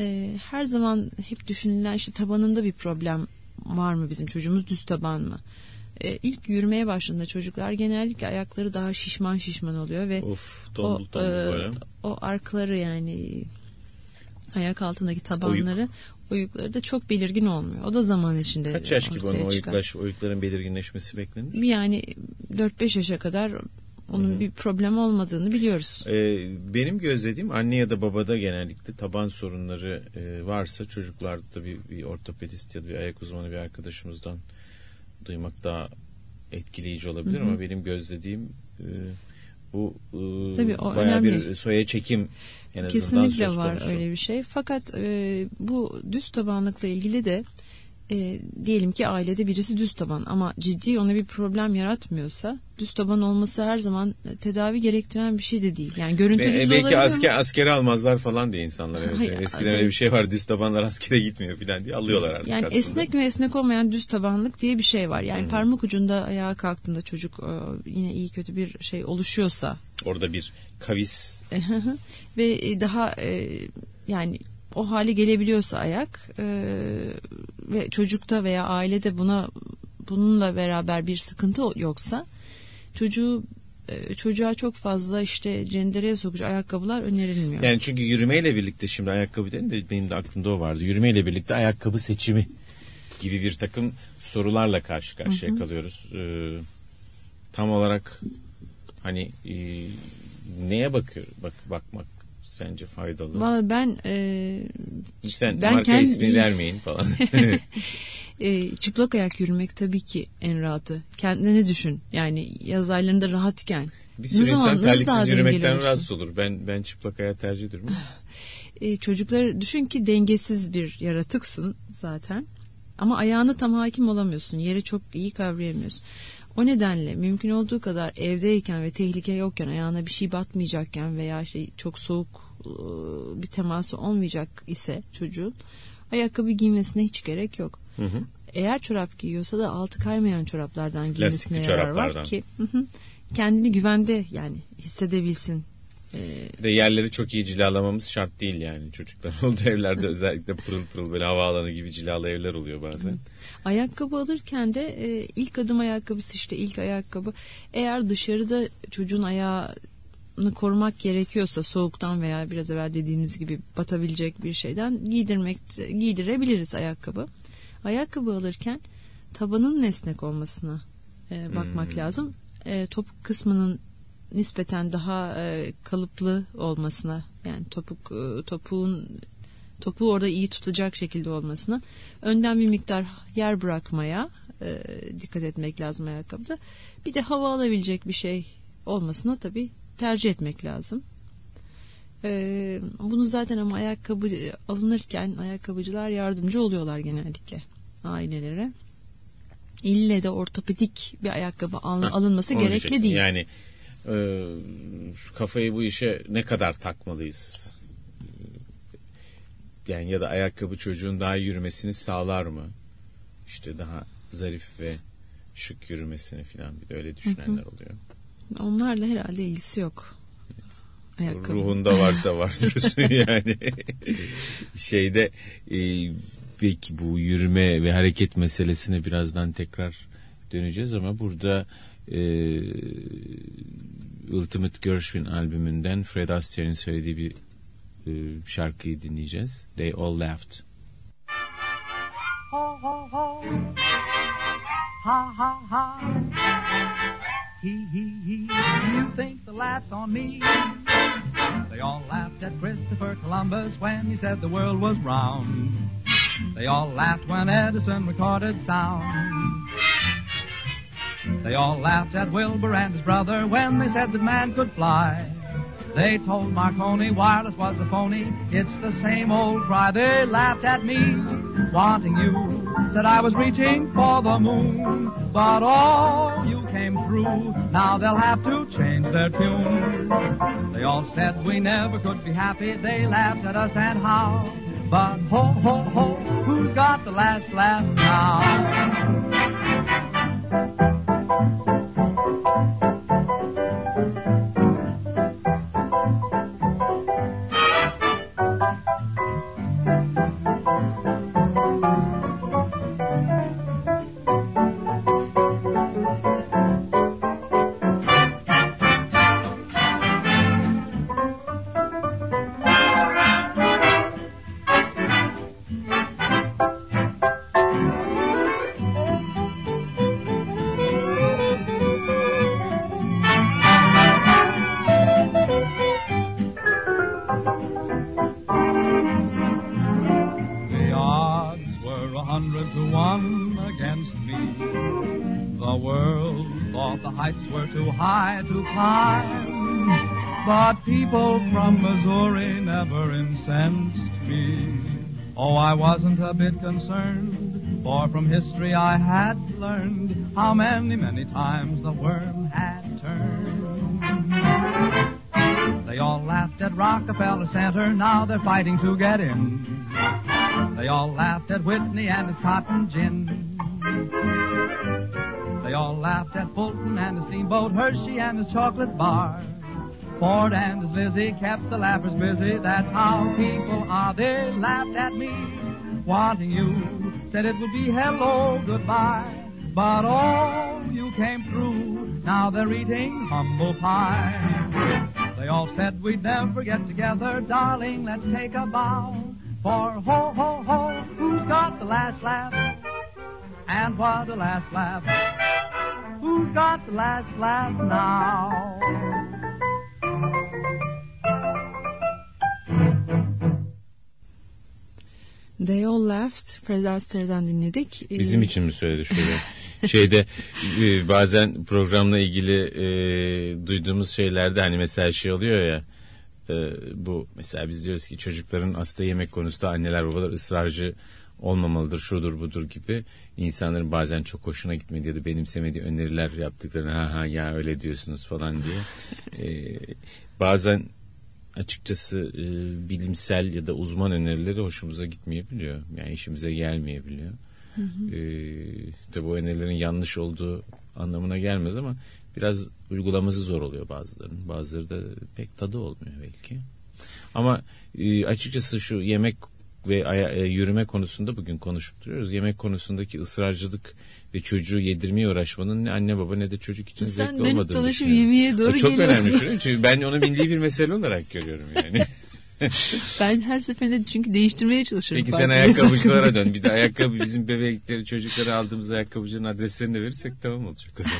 Ee, her zaman hep düşünülen işte tabanında bir problem var mı bizim çocuğumuz düz taban mı? Ee, ilk yürümeye başladığında çocuklar genellikle ayakları daha şişman şişman oluyor ve of, tombul, o, tombul e, o arkları yani ayak altındaki tabanları Oyuk oyukları da çok belirgin olmuyor. O da zaman içinde Kaç yaş gibi onun oyuklaş, oyukların belirginleşmesi beklenir? Yani 4-5 yaşa kadar onun Hı-hı. bir problem olmadığını biliyoruz. Ee, benim gözlediğim anne ya da babada genellikle taban sorunları e, varsa çocuklarda bir, bir ortopedist ya da bir ayak uzmanı bir arkadaşımızdan duymak daha etkileyici olabilir Hı-hı. ama benim gözlediğim e, bu e, Tabii, o bayağı önemli. bir soya çekim en Kesinlikle var öyle bir şey. Fakat e, bu düz tabanlıkla ilgili de e, diyelim ki ailede birisi düz taban ama ciddi ona bir problem yaratmıyorsa düz taban olması her zaman tedavi gerektiren bir şey de değil. Yani görüntü Be, düz Belki asker, ama... askere almazlar falan diye insanlar. Hayır, Eskiden öyle bir şey var düz tabanlar askere gitmiyor falan diye alıyorlar artık Yani aslında. esnek ve esnek olmayan düz tabanlık diye bir şey var. Yani hmm. parmak ucunda ayağa kalktığında çocuk e, yine iyi kötü bir şey oluşuyorsa. Orada bir kavis. [laughs] ve daha e, yani o hale gelebiliyorsa ayak e, ve çocukta veya ailede buna bununla beraber bir sıkıntı yoksa çocuğu e, çocuğa çok fazla işte cendereye sokucu ayakkabılar önerilmiyor. Yani çünkü yürümeyle birlikte şimdi ayakkabı dedim de benim de aklımda o vardı. Yürümeyle birlikte ayakkabı seçimi gibi bir takım sorularla karşı karşıya hı hı. kalıyoruz. Ee, tam olarak hani e, neye bakıyor bak bakmak sence faydalı? Vallahi ben e, Lütfen ben marka kendi... ismi vermeyin falan. [laughs] e, çıplak ayak yürümek tabii ki en rahatı. Kendine düşün. Yani yaz aylarında rahatken. Bir sürü ne insan zaman, terliksiz yürümekten rahatsız olur. Ben ben çıplak ayak tercih ederim. [sighs] e, çocukları düşün ki dengesiz bir yaratıksın zaten. Ama ayağını tam hakim olamıyorsun. Yeri çok iyi kavrayamıyorsun. O nedenle mümkün olduğu kadar evdeyken ve tehlike yokken ayağına bir şey batmayacakken veya işte çok soğuk ıı, bir teması olmayacak ise çocuğun ayakkabı giymesine hiç gerek yok. Hı hı. Eğer çorap giyiyorsa da altı kaymayan çoraplardan giymesine Lastikli yarar var ki hı hı, kendini güvende yani hissedebilsin. Bir de yerleri çok iyi cilalamamız şart değil yani. Çocuklar [laughs] olduğu evlerde özellikle pırıl pırıl böyle havaalanı gibi cilalı evler oluyor bazen. Ayakkabı alırken de e, ilk adım ayakkabısı işte ilk ayakkabı. Eğer dışarıda çocuğun ayağını korumak gerekiyorsa soğuktan veya biraz evvel dediğimiz gibi batabilecek bir şeyden giydirmek giydirebiliriz ayakkabı. Ayakkabı alırken tabanın esnek olmasına e, bakmak Hmm. lazım. E, topuk kısmının nispeten daha e, kalıplı olmasına yani topuk e, topuğun topuğu orada iyi tutacak şekilde olmasına önden bir miktar yer bırakmaya e, dikkat etmek lazım ayakkabıda. Bir de hava alabilecek bir şey olmasına tabii tercih etmek lazım. E, bunu zaten ama ayakkabı alınırken ayakkabıcılar yardımcı oluyorlar genellikle ailelere. İlle de ortopedik bir ayakkabı al- alınması onu gerekli değil. Yani e, kafayı bu işe ne kadar takmalıyız? Yani ya da ayakkabı çocuğun daha yürümesini sağlar mı? İşte daha zarif ve şık yürümesini falan bir de öyle düşünenler oluyor. Onlarla herhalde ilgisi yok. Ayakkabı. Ruhunda varsa var [laughs] diyorsun yani. Şeyde e, peki bu yürüme ve hareket meselesine birazdan tekrar döneceğiz ama burada Ultimate Gershwin albümünden Fred Astaire'in söylediği bir e, şarkıyı dinleyeceğiz. They All Laughed. ho, ho, ho. Ha, ha, ha. He, he, he. You think the laugh's on me? They all laughed at Christopher Columbus when he said the world was round. They all laughed when Edison recorded sound. They all laughed at Wilbur and his brother when they said that man could fly. They told Marconi wireless was a phony. It's the same old cry. They laughed at me, wanting you. Said I was reaching for the moon, but all you came through. Now they'll have to change their tune. They all said we never could be happy. They laughed at us and how. But ho ho ho, who's got the last laugh now? thank you Oh, I wasn't a bit concerned, for from history I had learned how many, many times the worm had turned. They all laughed at Rockefeller Center, now they're fighting to get in. They all laughed at Whitney and his cotton gin. They all laughed at Fulton and his steamboat Hershey and his chocolate bar. Ford and his Lizzie kept the laughers busy. That's how people are. They laughed at me, wanting you. Said it would be hello, goodbye. But oh, you came through. Now they're eating humble pie. They all said we'd never get together, darling. Let's take a bow. For ho ho ho, who's got the last laugh? And what a last laugh! Who's got the last laugh now? They All Laughed Fred Astaire'den dinledik. Ee, Bizim için mi söyledi şöyle? [laughs] Şeyde e, bazen programla ilgili e, duyduğumuz şeylerde hani mesela şey oluyor ya e, bu mesela biz diyoruz ki çocukların aslında yemek konusunda anneler babalar ısrarcı olmamalıdır, şudur budur gibi insanların bazen çok hoşuna gitmediği ya da benimsemediği öneriler yaptıklarını ha ha ya öyle diyorsunuz falan diye. Ee, bazen açıkçası e, bilimsel ya da uzman önerileri hoşumuza gitmeyebiliyor. Yani işimize gelmeyebiliyor. Hı hı. Ee, tabi bu önerilerin yanlış olduğu anlamına gelmez ama biraz uygulaması zor oluyor bazılarının. Bazıları da pek tadı olmuyor belki. Ama e, açıkçası şu yemek ve aya, e, yürüme konusunda bugün konuşup duruyoruz. Yemek konusundaki ısrarcılık ve çocuğu yedirmeye uğraşmanın ne anne baba ne de çocuk için Sen zevkli olmadığını dolaşıp düşünüyorum. yemeğe doğru O çok geliyorsun. önemli şu. Çünkü ben onu bildiği bir mesele olarak görüyorum yani. [laughs] Ben her seferinde çünkü değiştirmeye çalışıyorum. Peki sen ayakkabıcılara dön. Bir de ayakkabı bizim bebekleri çocukları aldığımız ayakkabıcının adreslerini verirsek tamam olacak o zaman.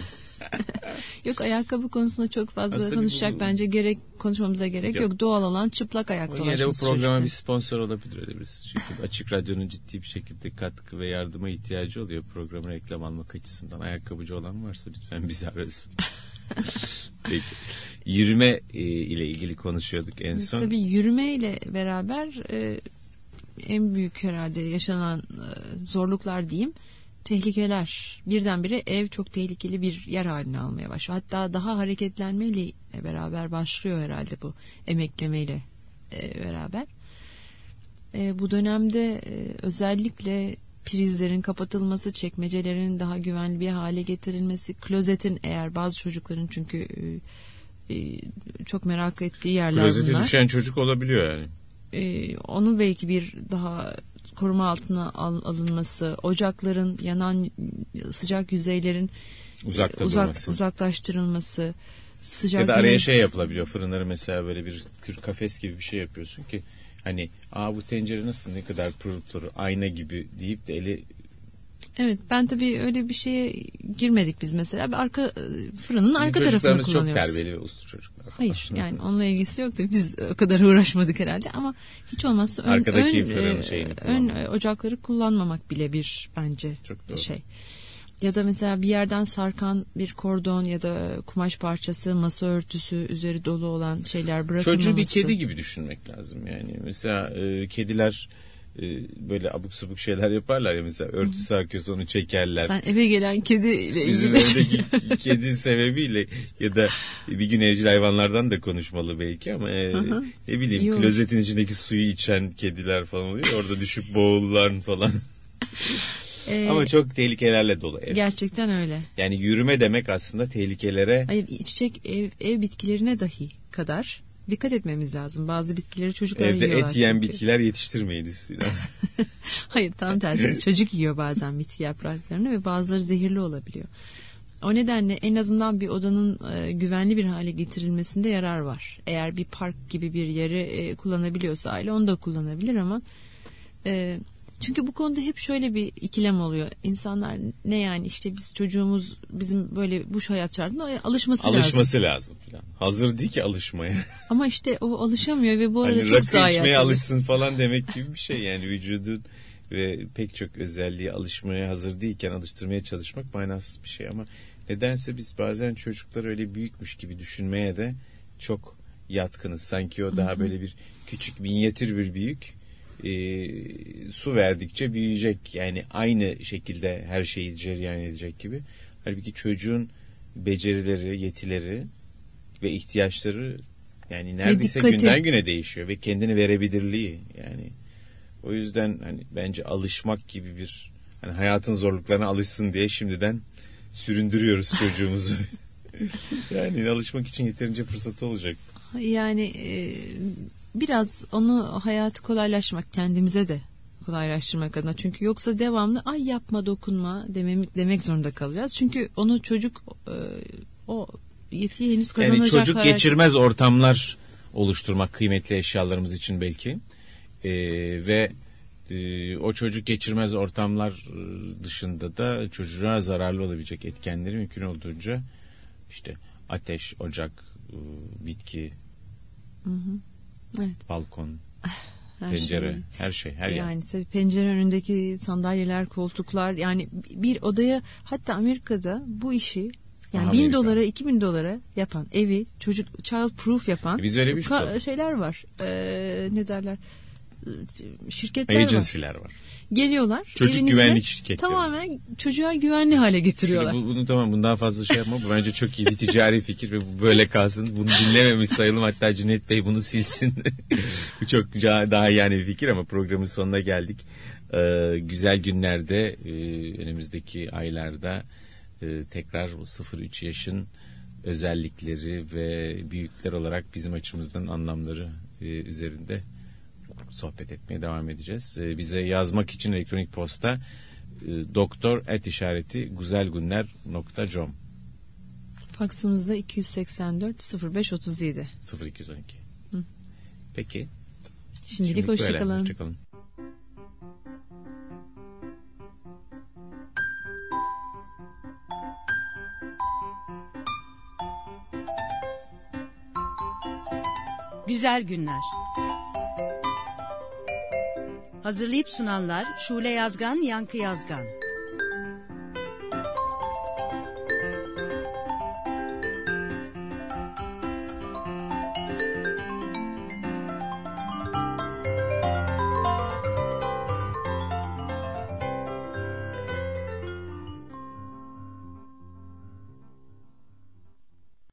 [laughs] Yok ayakkabı konusunda çok fazla Aslında konuşacak bu- bence gerek konuşmamıza gerek Yok. yok. Doğal olan çıplak ayak Ama yine de bu dolaşması programa bir sponsor olabilir öyle birisi. Çünkü [laughs] Açık Radyo'nun ciddi bir şekilde katkı ve yardıma ihtiyacı oluyor programı reklam almak açısından. Ayakkabıcı olan varsa lütfen bizi arasın. [laughs] Peki. Yürüme e, ile ilgili konuşuyorduk en son. Tabii yürümeyle beraber e, en büyük herhalde yaşanan e, zorluklar diyeyim tehlikeler. Birdenbire ev çok tehlikeli bir yer haline almaya başlıyor. Hatta daha hareketlenmeyle beraber başlıyor herhalde bu emeklemeyle e, beraber. E, bu dönemde e, özellikle prizlerin kapatılması, çekmecelerin daha güvenli bir hale getirilmesi, klozetin eğer bazı çocukların çünkü e, e, çok merak ettiği yerler Klozete bunlar. düşen çocuk olabiliyor yani. E, onu belki bir daha koruma altına al- alınması, ocakların yanan sıcak yüzeylerin Uzakta e, uzak, durması. uzaklaştırılması, sıcak Ya da araya şey yapılabiliyor. Fırınları mesela böyle bir kür kafes gibi bir şey yapıyorsun ki hani aa bu tencere nasıl ne kadar pırıl pırıl ayna gibi deyip de eli Evet ben tabii öyle bir şeye girmedik biz mesela. Bir arka e, fırının Bizim arka tarafını çocuklarımız çok kullanıyoruz. terbiyeli uslu çocuklar. Hayır yani onunla ilgisi yok da biz o kadar [laughs] uğraşmadık herhalde ama hiç olmazsa ön, Arkadaki ön, e, ön ocakları kullanmamak bile bir bence Çok doğru. şey. Ya da mesela bir yerden sarkan bir kordon ya da kumaş parçası, masa örtüsü üzeri dolu olan şeyler bırakılmaması. Çocuğu bir kedi gibi düşünmek lazım yani. Mesela e, kediler böyle abuk subuk şeyler yaparlar ya mesela örtü sarkıyorsa onu çekerler. Sen eve gelen kediyle Bizim ilgili evdeki [laughs] kedi sebebiyle ya da bir gün evcil hayvanlardan da konuşmalı belki ama e, Aha. ne bileyim olur. klozetin içindeki suyu içen kediler falan oluyor. Orada düşüp boğulurlar falan. [laughs] Ee, ama çok tehlikelerle dolu ev. Gerçekten öyle. Yani yürüme demek aslında tehlikelere Hayır çiçek ev, ev bitkilerine dahi kadar dikkat etmemiz lazım. Bazı bitkileri çocuklar evde yiyorlar. et yiyen çünkü. bitkiler yetiştirmeyiniz. [laughs] [laughs] Hayır tam tersi. Çocuk yiyor bazen bitki yapraklarını ve bazıları zehirli olabiliyor. O nedenle en azından bir odanın e, güvenli bir hale getirilmesinde yarar var. Eğer bir park gibi bir yeri e, kullanabiliyorsa aile onu da kullanabilir ama e, çünkü bu konuda hep şöyle bir ikilem oluyor. İnsanlar ne yani işte biz çocuğumuz bizim böyle bu hayat şartında alışması, lazım. Alışması lazım falan. Hazır değil ki alışmaya. [laughs] Ama işte o alışamıyor ve bu arada hani çok zayiat. içmeye oluyor. alışsın falan demek gibi bir şey yani vücudun ve pek çok özelliğe alışmaya hazır değilken alıştırmaya çalışmak manasız bir şey ama nedense biz bazen çocuklar öyle büyükmüş gibi düşünmeye de çok yatkınız. Sanki o daha böyle bir küçük minyatür bir büyük e, su verdikçe büyüyecek yani aynı şekilde her şeyi cereyan edecek gibi. Halbuki çocuğun becerileri, yetileri ve ihtiyaçları yani neredeyse dikkati. günden güne değişiyor ve kendini verebilirliği yani o yüzden hani bence alışmak gibi bir hani hayatın zorluklarına alışsın diye şimdiden süründürüyoruz çocuğumuzu. [laughs] yani alışmak için yeterince fırsatı olacak. Yani e, biraz onu hayatı kolaylaştırmak kendimize de kolaylaştırmak adına. Çünkü yoksa devamlı ay yapma dokunma demek, demek zorunda kalacağız. Çünkü onu çocuk e, o yetiyi henüz kazanacak. Yani çocuk karakter- geçirmez ortamlar oluşturmak kıymetli eşyalarımız için belki. Ee, ve e, o çocuk geçirmez ortamlar e, dışında da çocuğa zararlı olabilecek etkenleri mümkün olduğunca işte ateş, ocak, e, bitki, Hı hı. Evet. balkon, [sighs] Her pencere, şey. her şey, her yer. Yani tabii pencere önündeki sandalyeler, koltuklar yani bir odaya hatta Amerika'da bu işi yani Aha, bin Amerika. dolara iki bin dolara yapan evi çocuk child proof yapan Biz öyle bir şey ka- şeyler var. Ee, ne derler? Şirketler var. Agency'ler var. Geliyorlar. Çocuk güvenlik şirketleri. Tamamen çocuğa güvenli hale getiriyorlar. Şimdi bu, bunu tamam bundan fazla şey yapma. Bu bence çok iyi bir ticari fikir ve bu böyle kalsın. Bunu dinlememiş sayalım. Hatta Cüneyt Bey bunu silsin. [laughs] bu çok daha yani bir fikir ama programın sonuna geldik. Ee, güzel günlerde e, önümüzdeki aylarda e, tekrar bu 0-3 yaşın özellikleri ve büyükler olarak bizim açımızdan anlamları e, üzerinde sohbet etmeye devam edeceğiz. E, bize yazmak için elektronik posta e, doktor et işareti güzelgünler.com Faksımızda 284 0537. 0212. Peki. Şimdilik Şimdilik hoşçakalın. Hoşçakalın. Güzel günler. Hazırlayıp sunanlar Şule Yazgan, Yankı Yazgan.